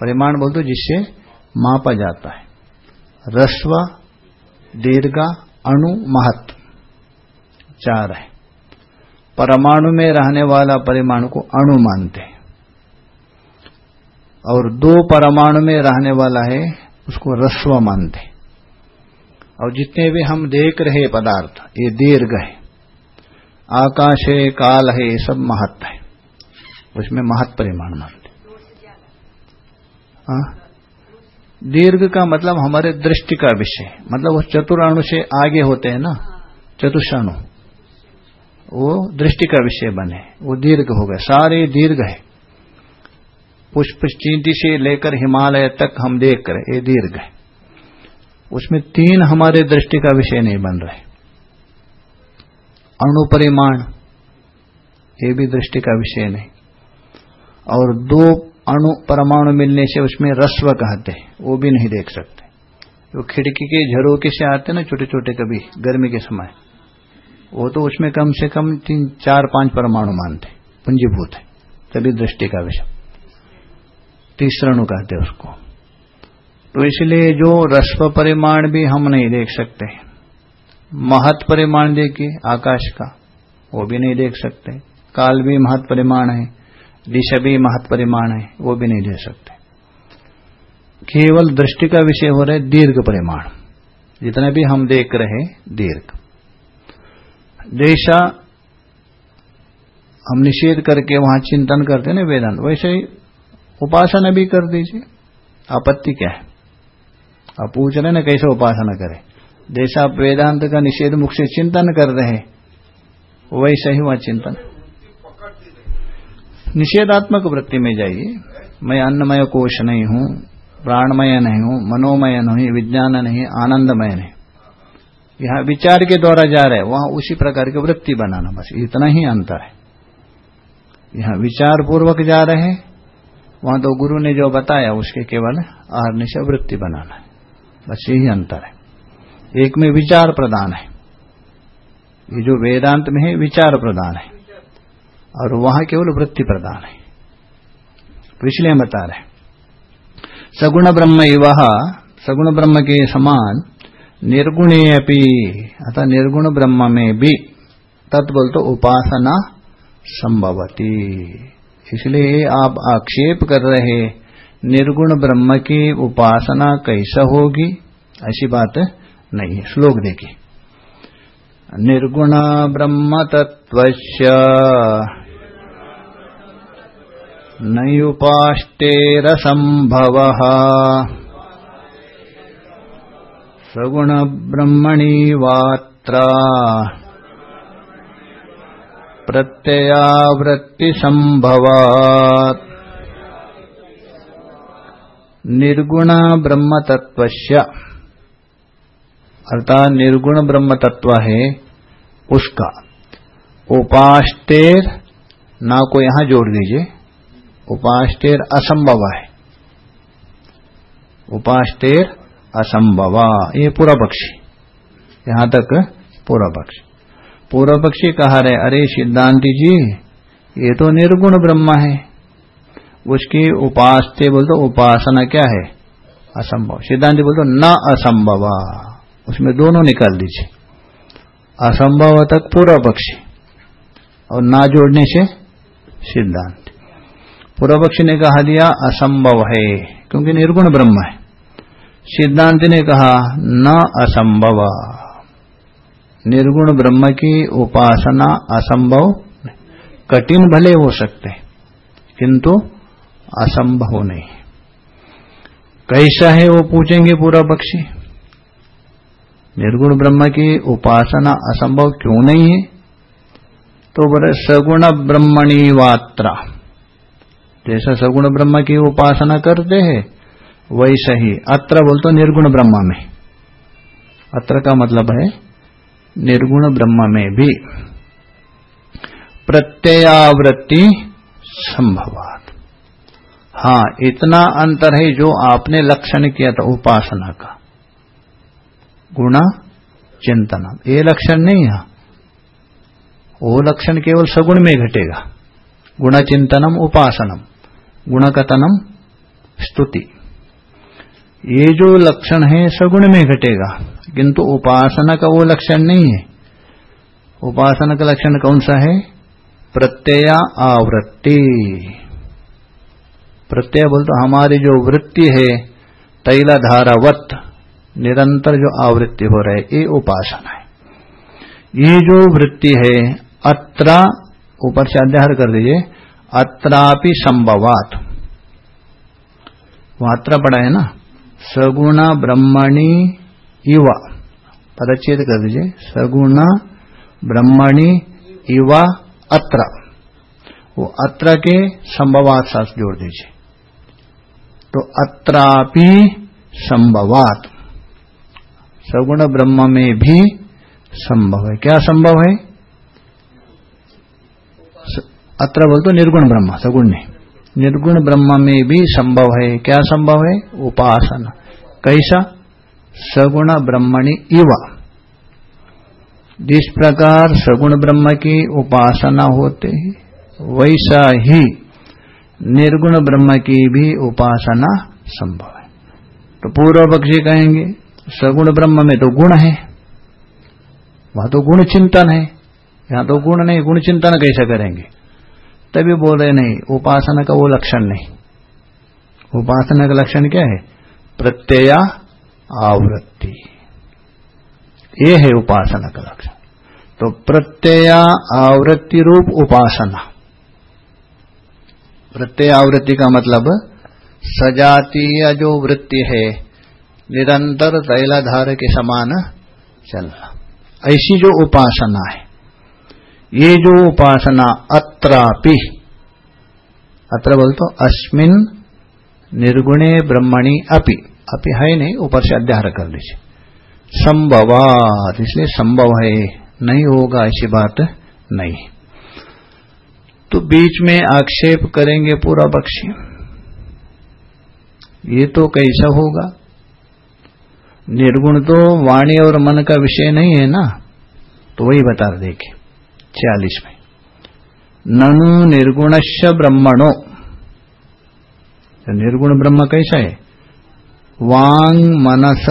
परिमाण बोल दो जिससे मापा जाता है। रस्व, दीर्घ, अणु महत्व चार है। परमाणु में रहने वाला परिमाणु को अणु मानते हैं। और दो परमाणु में रहने वाला है, उसको रस्व मानते और जितने भी हम देख रहे पदार्थ, ये दीर्घ है। आकाश है काल है, ये सब महत्व है। उसमें महत्व परिमाण मानते हाँ? दीर्घ का मतलब हमारे दृष्टि का विषय। मतलब वो चतुराणु से आगे होते हैं ना? चतुषाणु वो दृष्टि का विषय बने। वो दीर्घ हो गए। सारे दीर्घ है। पुष्प चींटी से लेकर हिमालय तक हम देख कर ये दीर्घ है। उसमें तीन हमारे दृष्टि का विषय नहीं बन रहे। अणुपरिमाण, ये भी दृष्टि का विषय नहीं। और दो अणु परमाणु मिलने से उसमें रस्व कहते हैं, वो भी नहीं देख सकते। वो खिड़की के झरोके से आते ना छोटे छोटे कभी, गर्मी के समय। वो तो उसमें कम से कम तीन, चार, पाँच परमाणु मानते पुंजीभूत है, तभी दृष्टि का विषय। तीसरणु कहते उसको। तो इसलिए जो रस्व परिमाण भी हम नहीं देख सकते महत परिमाण देखिए, आकाश का, वो भी नहीं देख सकते काल भी महत परिमाण है दिशा भी महत परिमाण है, वो भी नहीं दे सकते। केवल दृष्टि का विषय हो रहा है दीर्घ परिमाण। जितने भी हम देख रहे दीर्घ। देशा हम निषेध करके वहाँ चिंतन करते ना वेदांत, वैसे ही उपासना भी कर दीजिए। आपत्ति क्या है? आप पूछ रहे ना कैसे उपासना करें? जैसा आप वेदांत का निषेध मुख से चिंतन कर रहे वैसा ही वहाँ चिंतन। निषेधात्मक वृत्ति में जाइए। मैं अन्नमय कोश नहीं हूँ, प्राणमय नहीं हूँ, मनोमय नहीं, विज्ञान नहीं, आनंदमय नहीं। यहाँ विचार के द्वारा जा रहे वहाँ उसी प्रकार की वृत्ति बनाना, बस इतना ही अंतर है। यहाँ विचार पूर्वक जा रहे हैं, वहाँ तो गुरु ने जो बताया, उसके केवल आरने से वृत्ति बनाना है। बस यही अंतर है। एक में विचार प्रदान है। ये जो वेदांत में है, विचार प्रदान है। और वहाँ केवल वृत्ति प्रदान है। तो इसलिए बता रहे सगुण ब्रह्म वह सगुण ब्रह्म के समान निर्गुणे अपनी अतः निर्गुण ब्रह्म में भी तत्बोल तो उपासना संभवती। इसलिए आप आक्षेप कर रहे निर्गुण ब्रह्म की उपासना कैसा होगी? ऐसी बात नहीं है। श्लोक देखिए। निर्गुण ब्रह्म तत्व नयुपाष्टेरसंभव सगुण ब्रह्मणी वात्रा प्रत्ययावृत्तिसम्भवात्। निर्गुण ब्रह्म तत्व अर्थात निर्गुण ब्रह्म तत्व है उसका। उपास्तेर ना को यहाँ जोड़ दीजिए। उपास्तेर असंभव है। उपास्तेर असंभवा। ये पूरा पक्षी। यहाँ तक पूरा पक्षी। पूर्व पक्षी कहा रहे, अरे सिद्धांति जी, ये तो निर्गुण ब्रह्म है। उसकी उपास बोलते, उपासना क्या है? असंभव। सिद्धांति बोलते, न असंभव। उसमें दोनों निकाल दीजिए। असंभव तक पूर्व पक्षी। और ना जोड़ने से सिद्धांत। पूर्व पक्षी ने कहा दिया असंभव है, क्योंकि निर्गुण ब्रह्म है। सिद्धांत ने कहा, न असंभव। निर्गुण ब्रह्म की उपासना असंभव कठिन भले हो सकते, किंतु असंभव नहीं। कैसा है वो पूछेंगे पूरा पक्षी निर्गुण ब्रह्म की उपासना असंभव क्यों नहीं है? तो बोले, सगुण ब्रह्मणी वात्रा जैसा सगुण ब्रह्म की उपासना करते हैं, वैसा ही अत्र बोलते निर्गुण ब्रह्म में। अत्र का मतलब है निर्गुण ब्रह्म में भी प्रत्ययावृत्ति संभवात। हाँ, इतना अंतर है जो आपने लक्षण किया था उपासना का। गुण, चिंतन, ये लक्षण नहीं है। वो लक्षण केवल सगुण में घटेगा। गुण, चिंतनम, उपासनम। गुणकथनम स्तुति। ये जो लक्षण है, सगुण में घटेगा। किंतु उपासना का वो लक्षण नहीं है। उपासना का लक्षण कौन सा है? प्रत्यय आवृत्ति। प्रत्यय बोलते हमारी जो वृत्ति है, तैलाधारावत, निरंतर जो आवृत्ति हो रहे, ये उपासना है। ये जो वृत्ति है, अत्र, ऊपर से अध्याय कर दीजिए अत्रापि संभवात। अत्र पड़ा है ना? सगुण ब्रह्मणी इव। पदच्छेद कर दीजिए। सगुण ब्रह्मणी इव अत्र। वो अत्र के संभवात साथ जोड़ दीजिए। तो अत्रापि संभवात। सगुण ब्रह्म में भी संभव है। क्या संभव है? अत्र बोल तो निर्गुण ब्रह्म, सगुण नहीं। निर्गुण ब्रह्म में भी संभव है। क्या संभव है? उपासना। कैसा? सगुण ब्रह्मणि इव। जिस प्रकार सगुण ब्रह्म की उपासना होते है, वैसा ही निर्गुण ब्रह्म की भी उपासना संभव है। तो पूर्व पक्षी कहेंगे, सगुण ब्रह्म में तो गुण है। वहाँ तो गुण चिंतन है। यहाँ तो गुण नहीं, गुण चिंतन कैसे करेंगे? तभी बोल रहे, नहीं, उपासना का वो लक्षण नहीं। उपासना का लक्षण क्या है? प्रत्यय आवृत्ति। ये है उपासना का लक्षण। तो प्रत्यय आवृत्ति रूप उपासना। प्रत्यय आवृत्ति का मतलब सजातीय जो वृत्ति है, निरंतर तैलाधार के समान चलना। ऐसी जो उपासना है, ये जो उपासना अत्रापि अत्र बोलते, अस्मिन निर्गुणे ब्रह्मणि अपि। अपि है नहीं, ऊपर से अध्यार कर लीजिए। संभवात इसलिए संभव है, नहीं होगा ऐसी बात नहीं। तो बीच में आक्षेप करेंगे पूरा पक्षी। ये तो कैसा होगा? निर्गुण तो वाणी और मन का विषय नहीं है ना? तो वही बता देखे छियालीस में। ननु निर्गुणश ब्रह्मणो। तो निर्गुण ब्रह्म कैसा है? वांग मनस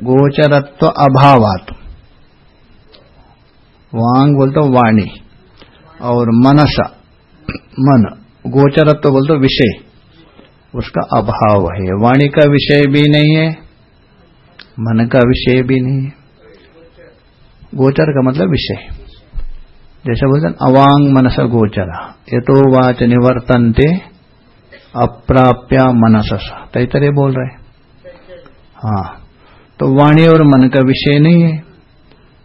गोचरत्व अभावात। वांग बोलते वाणी, और मनस, मन, गोचरत्व बोलते विषय। उसका अभाव है। वाणी का विषय भी नहीं है, मन का विषय भी नहीं है। गोचर का मतलब विषय। जैसे बोलते हैं अवांग मनस गोचरा। ये तो वाच निवर्तनते, अप्राप्या मनस तैतरे बोल रहे हाँ। तो वाणी और मन का विषय नहीं है।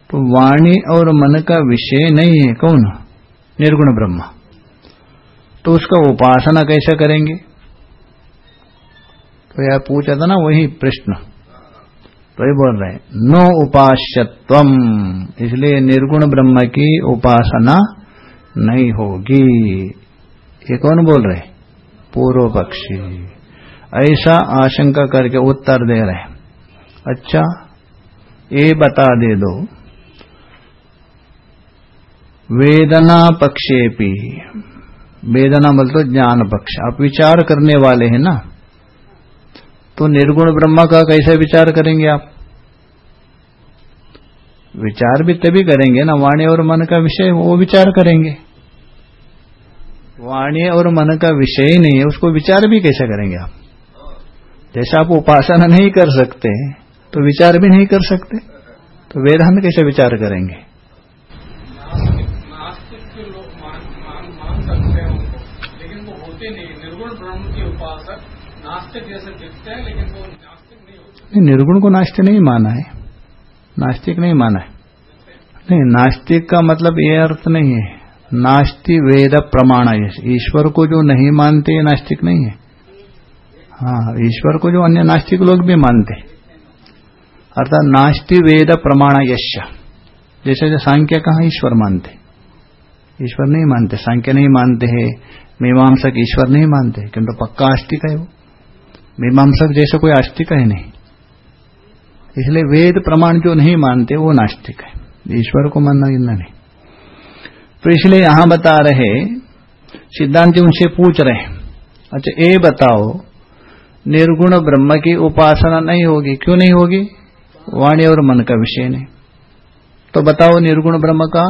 तो वाणी और मन का विषय नहीं है। कौन? निर्गुण ब्रह्म। तो उसका उपासना कैसे करेंगे? तो यह पूछा था ना, वही प्रश्न। तो ये बोल रहे हैं, नो उपास्यत्वम। इसलिए निर्गुण ब्रह्म की उपासना नहीं होगी। ये कौन बोल रहे पूर्व पक्षी ऐसा आशंका करके उत्तर दे रहे हैं। अच्छा ये बता दे दो। वेदना पक्षेपी। वेदना बोल तो ज्ञान पक्ष। आप विचार करने वाले हैं ना? तो निर्गुण ब्रह्म का कैसे विचार करेंगे आप? विचार भी तभी करेंगे ना, वाणी और मन का विषय, वो विचार करेंगे। वाणी और मन का विषय ही नहीं है, उसको विचार भी कैसे करेंगे आप? जैसे आप उपासना नहीं कर सकते तो विचार भी नहीं कर सकते तो वेदांत कैसे विचार करेंगे? नहीं निर्गुण को नास्तिक नहीं माना है। नास्तिक नहीं माना है। नहीं, नास्तिक का मतलब ये अर्थ नहीं है। नास्ति वेद प्रमाण ईश्वर को जो नहीं मानते, ये नास्तिक नहीं है। हाँ ईश्वर को जो अन्य नास्तिक लोग भी मानते। अर्थात नास्ति वेद प्रमाण यश जैसे जो सांख्य कहा, ईश्वर मानते। ईश्वर नहीं मानते। सांख्य नहीं मानते हैं। मीमांसक ईश्वर नहीं मानते। किंतु पक्का आस्तिक है वो। मीमांसक जैसे कोई आस्तिक है नहीं। इसलिए वेद प्रमाण जो नहीं मानते, वो नास्तिक है। ईश्वर को मानना गिनना नहीं। तो इसलिए यहाँ बता रहे, सिद्धांत उनसे पूछ रहे अच्छा ये बताओ, निर्गुण ब्रह्म की उपासना नहीं होगी, क्यों नहीं होगी? वाणी और मन का विषय नहीं। तो बताओ, निर्गुण ब्रह्म का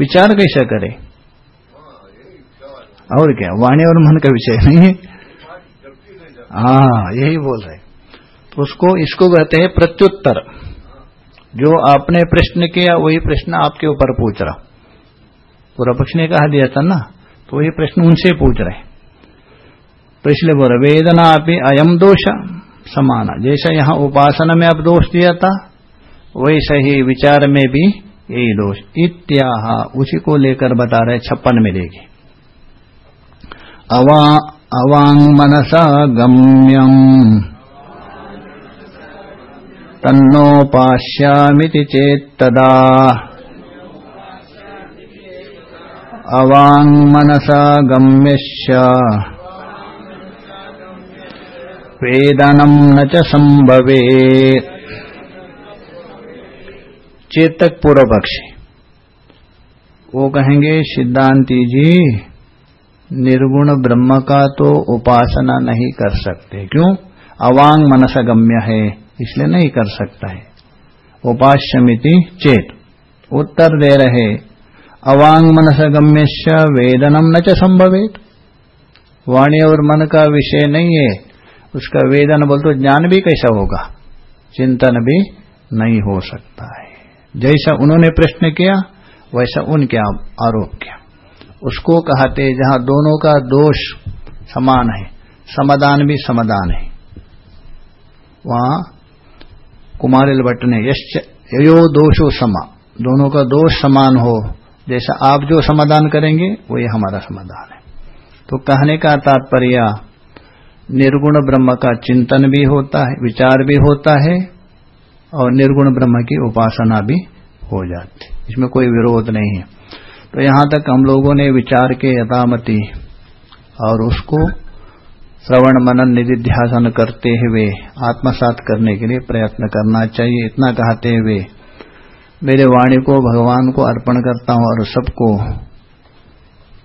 विचार कैसे करे? और क्या, वाणी और मन का विषय नहीं है। हाँ यही बोल रहे तो उसको, इसको कहते हैं प्रत्युत्तर। जो आपने प्रश्न किया, वही प्रश्न आपके ऊपर पूछ रहा। पूरा पक्ष ने कहा दिया था ना? तो वही प्रश्न उनसे पूछ रहे तो इसलिए बोल रहे, वेदना भी अयम दोष समाना। जैसा यहाँ उपासना में अब दोष दिया था, वैसे ही विचार में भी यही दोष। इत्याह, उसी को लेकर बता रहे छप्पन में देगी अवाङ्मनसा गम्यम्। तन्नोपास्यामिति चेत्तदा अवाङ्मनसा गम्यश्च। वेदनम् न च सम्भवेत्। चेतक पूर्व पक्षी वो कहेंगे, सिद्धांति जी निर्गुण ब्रह्म का तो उपासना नहीं कर सकते। क्यों? अवांग मनस गम्य है, इसलिए नहीं कर सकता है। उपास्यमिति चेत। उत्तर दे रहे, अवांग मनस गम्य वेदनम न च संभवेत। वाणी और मन का विषय नहीं है, उसका वेदन बोल तो ज्ञान भी कैसा होगा? चिंतन भी नहीं हो सकता है। जैसा उन्होंने प्रश्न किया, वैसा उनके आरोप किया। उसको कहते जहाँ दोनों का दोष समान है, समाधान भी समाधान है। वहाँ कुमारिल भट्ट ने यो दोषो समा, दोनों का दोष समान हो, जैसा आप जो समाधान करेंगे वही हमारा समाधान है। तो कहने का तात्पर्य, निर्गुण ब्रह्म का चिंतन भी होता है, विचार भी होता है, और निर्गुण ब्रह्म की उपासना भी हो जाती है। इसमें कोई विरोध नहीं है। तो यहाँ तक हम लोगों ने विचार के यथामति और उसको श्रवण मनन निधिध्यासन करते हुए आत्मसात करने के लिए प्रयत्न करना चाहिए। इतना कहते हुए मेरे वाणी को, भगवान को अर्पण करता हूँ और सबको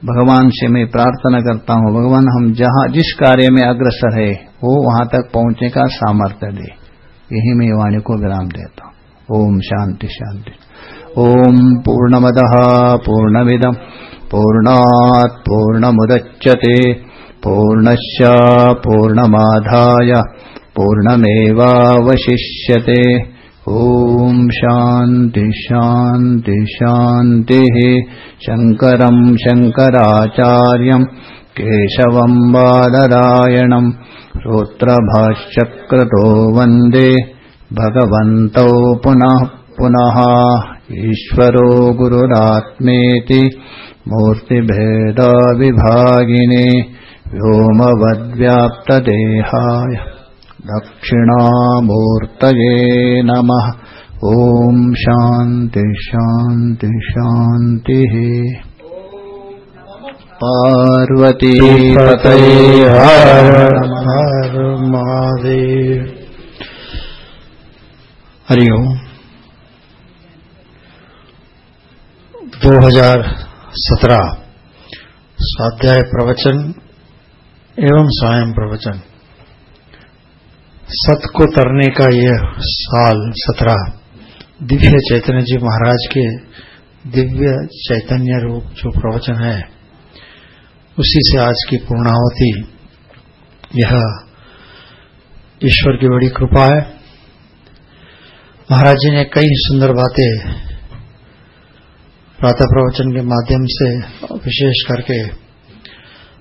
भगवान से मैं प्रार्थना करता हूँ, भगवान हम जहाँ जिस कार्य में अग्रसर है, वो वहाँ तक पहुँचने का सामर्थ्य दे। यही मैं वाणी को विराम देता हूँ। ओम शांति शांति। ओम पूर्णमद पूर्णमिदम पूर्णात पूर्णमुदच्यते पूर्णश्च पूर्णमाधाय पूर्णमेवावशिष्यते ॐ शान्ति शान्ति शान्तिः शङ्करम् शङ्कराचार्यम् केशवम् बादरायणम् श्रोत्रभाश्चक्रतो वन्दे भगवन्तौ पुनः पुनः ईश्वरो गुरुरात्मेति मूर्तिभेदविभागिने व्योमवद्व्याप्तदेहाय दक्षिणामूर्तये नमः। ॐ शान्ति शान्ति शान्तिः। पार्वती पतये हर महादेव। 2017 स्वाध्याय प्रवचन एवं स्वयं प्रवचन। सत को तरने का यह साल सत्रह। दिव्य चैतन्य जी महाराज के दिव्य चैतन्य रूप जो प्रवचन है, उसी से आज की पूर्णावती यह ईश्वर की बड़ी कृपा है। महाराज जी ने कई सुंदर बातें प्रातः प्रवचन के माध्यम से, विशेष करके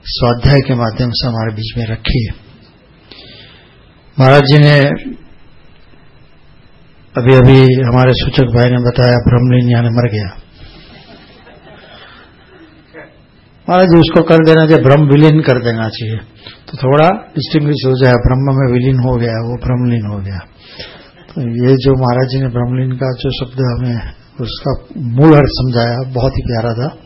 स्वाध्याय के माध्यम से हमारे बीच में रखी। महाराज जी ने अभी अभी हमारे सूचक भाई ने बताया, ब्रह्मलीन यहाँ मर गया। महाराज जी, उसको कर देना चाहिए, ब्रह्म विलीन कर देना चाहिए। तो थोड़ा डिस्टिंग्विश हो जाए, ब्रह्म में विलीन हो गया, वो ब्रह्मलीन हो गया। तो ये जो महाराज जी ने ब्रह्मलीन का जो शब्द हमें उसका मूल अर्थ समझाया, बहुत ही प्यारा था।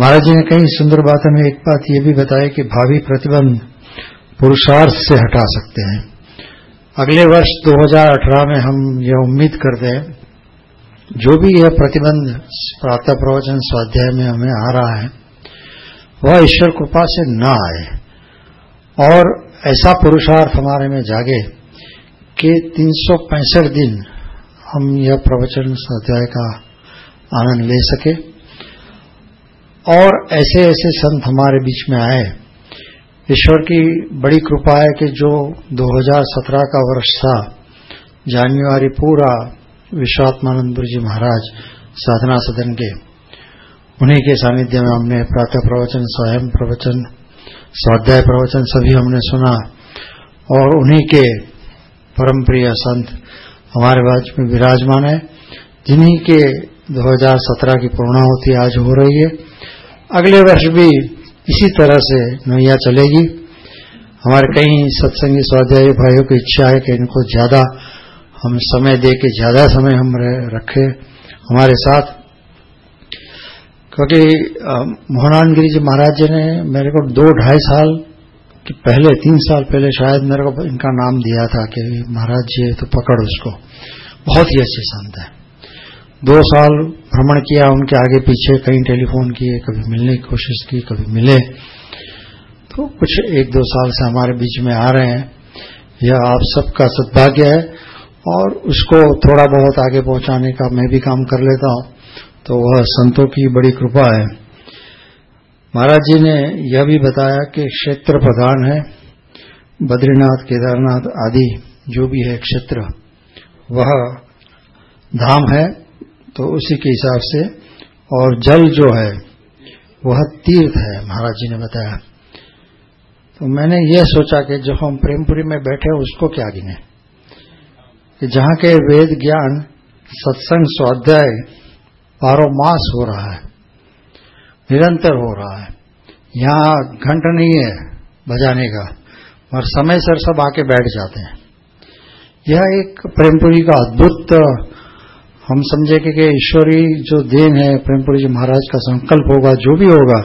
महाराज जी ने कई सुंदर बातों में एक बात यह भी बताया कि भावी प्रतिबंध पुरुषार्थ से हटा सकते हैं। अगले वर्ष 2018 में हम यह उम्मीद करते हैं, जो भी यह प्रतिबंध प्रातः प्रवचन स्वाध्याय में हमें आ रहा है, वह ईश्वर कृपा से न आए। और ऐसा पुरुषार्थ हमारे में जागे कि तीन सौ पैंसठ दिन हम यह प्रवचन स्वाध्याय का आनंद ले सके। और ऐसे ऐसे संत हमारे बीच में आए। ईश्वर की बड़ी कृपा है कि जो 2017 का वर्ष था, जान्युआरी पूरा विश्वात्मानंद जी महाराज साधना सदन के, उन्हीं के सानिध्य में हमने प्रातः प्रवचन स्वयं प्रवचन, स्वाध्याय प्रवचन सभी हमने सुना। और उन्हीं के परम प्रिय संत हमारे बीच में विराजमान है। जिन्हीं के 2017 की पूर्णाहुति आज हो रही है। अगले वर्ष भी इसी तरह से नैया चलेगी। हमारे कई सत्संगी स्वाध्याय भाइयों की इच्छा है कि इनको ज़्यादा हम समय दे के ज़्यादा समय हम रखें हमारे साथ। क्योंकि मोहनान गिरी जी महाराज जी ने मेरे को दो ढाई साल कि पहले तीन साल पहले शायद मेरे को इनका नाम दिया था कि महाराज जी तो पकड़ उसको। बहुत ही अच्छे संत है। दो साल भ्रमण किया, उनके आगे पीछे कहीं टेलीफोन किए, कभी मिलने की कोशिश की, कभी मिले। तो कुछ एक दो साल से हमारे बीच में आ रहे हैं। यह आप सबका सद्भाग्य है। और उसको थोड़ा बहुत आगे पहुँचाने का मैं भी काम कर लेता हूँ। तो वह संतों की बड़ी कृपा है। महाराज जी ने यह भी बताया कि क्षेत्र प्रधान है, बद्रीनाथ, केदारनाथ आदि जो भी है क्षेत्र, वह धाम है तो उसी के हिसाब से, और जल जो है, वह तीर्थ है, महाराज जी ने बताया। तो मैंने यह सोचा कि जो हम प्रेमपुरी में बैठे उसको क्या गिने कि जहाँ के वेद ज्ञान, सत्संग स्वाध्याय पारो मास हो रहा है। निरंतर हो रहा है। यहाँ घंट नहीं है बजाने का और समय सर सब आके बैठ जाते हैं। यह एक प्रेमपुरी का अद्भुत हम समझे कि, ईश्वरी जो देन है प्रेमपुरी जी महाराज का संकल्प होगा जो भी होगा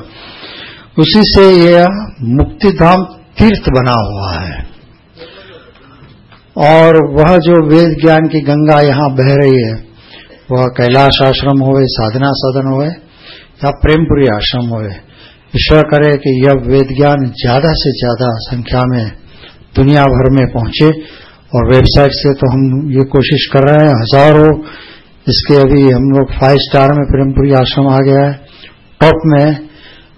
उसी से यह मुक्तिधाम तीर्थ बना हुआ है। और वह जो वेद ज्ञान की गंगा यहाँ बह रही है वह कैलाश आश्रम होवे साधना सदन होवे या प्रेमपुरी आश्रम हो ईश्वर करे कि यह वेद ज्ञान ज़्यादा से ज़्यादा संख्या में दुनिया भर में पहुँचे और वेबसाइट से तो हम ये कोशिश कर रहे हैं, हज़ारों। इसके अभी हम लोग फाइव स्टार में प्रेमपुरी आश्रम आ गया है। टॉप में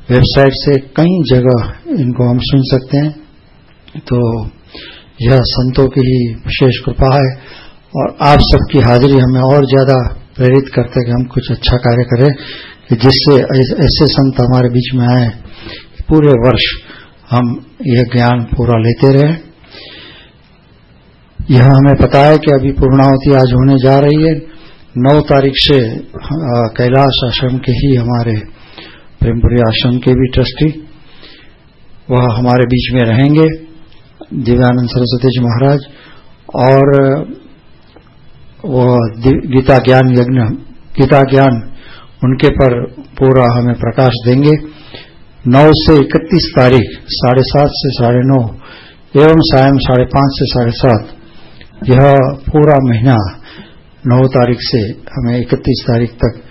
वेबसाइट से कई जगह इनको हम सुन सकते हैं। तो यह संतों की ही विशेष कृपा है और आप सबकी हाजिरी हमें और ज़्यादा प्रेरित करते कि हम कुछ अच्छा कार्य करें। कि जिससे ऐसे संत हमारे बीच में आए, पूरे वर्ष हम यह ज्ञान पूरा लेते रहे। यह हमें पता है कि अभी पूर्णावती आज होने जा रही है। नौ तारीख से कैलाश आश्रम के ही हमारे प्रेमपुरी आश्रम के भी ट्रस्टी, वह हमारे बीच में रहेंगे, दिव्यानंद सरस्वती जी महाराज। और, वह गीता ज्ञान यज्ञ, गीता ज्ञान उनके पर पूरा हमें प्रकाश देंगे। 9 से 31 तारीख, साढ़े सात से साढ़े नौ, एवं सायं साढ़े पाँच से साढ़े सात, यह पूरा महीना नौ तारीख से हमें 31 तारीख तक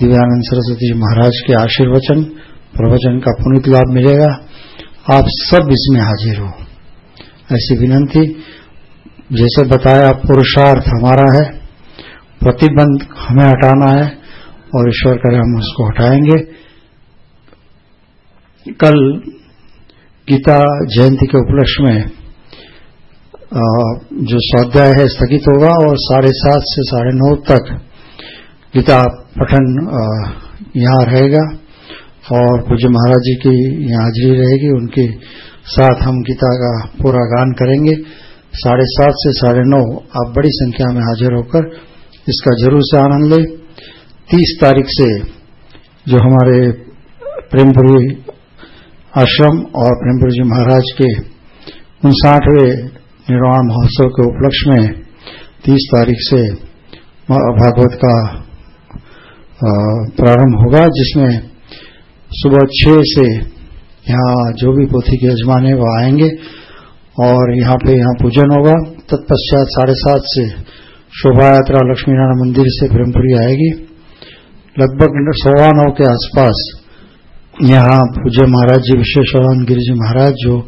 दिव्यानंद सरस्वती महाराज के आशीर्वचन, प्रवचन का पुनित लाभ मिलेगा। आप सब इसमें हाजिर हो। ऐसी विनंती, जैसे बताया, पुरुषार्थ हमारा है, प्रतिबंध हमें हटाना है और ईश्वर करे हम उसको हटाएँगे। कल गीता जयंती के उपलक्ष्य में जो स्वाध्याय है स्थगित होगा और साढ़े सात से साढ़े नौ तक गीता पठन यहाँ रहेगा और पूज्य महाराज जी की यहाँ हाजिरी रहेगी। उनके साथ हम गीता का पूरा गान करेंगे। साढ़े सात से साढ़े नौ आप बड़ी संख्या में हाजिर होकर इसका ज़रूर से आनंद लें। तीस तारीख से जो हमारे प्रेमपुरी आश्रम और प्रेमपुरी जी महाराज के उनसाठवें निर्वाण महोत्सव के उपलक्ष्य में तीस तारीख से भागवत का प्रारंभ होगा, जिसमें सुबह छह से यहाँ जो भी पोथी के यजमान है वह आएँगे और यहाँ पे यहाँ पूजन होगा। तत्पश्चात साढ़े सात से शोभा यात्रा लक्ष्मी नारायण मंदिर से प्रेमपुरी आएगी। लगभग सवा नौ के आसपास यहाँ पूज्य महाराज जी विश्वेश्वरानंद गिरी जी महाराज जो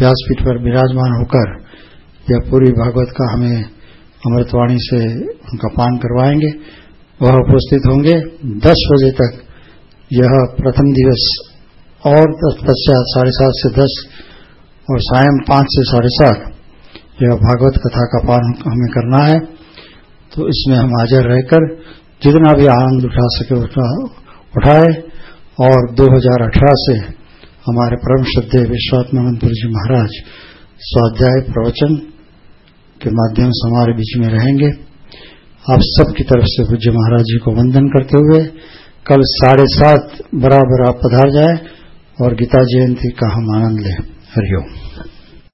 व्यासपीठ पर विराजमान होकर यह पूरी भागवत का हमें अमृतवाणी से उनका पान करवाएँगे, वह उपस्थित होंगे। दस बजे तक यह प्रथम दिवस और पश्चात साढ़े सात से दस और सायं पाँच से साढ़े सात यह भागवत कथा का पान हमें करना है। तो इसमें हम हाजिर रहकर जितना भी आनंद उठा सके उठा, उठाए और 2018 से हमारे परम श्रद्धे विश्वात्मानंदपुर जी महाराज स्वाध्याय प्रवचन के माध्यम से हमारे बीच में रहेंगे। आप सबकी तरफ़ से पूज्य महाराज जी को वंदन करते हुए कल साढ़े सात बराबर आप पधार जाए और गीता जयंती का हम आनंद लें। हरिओम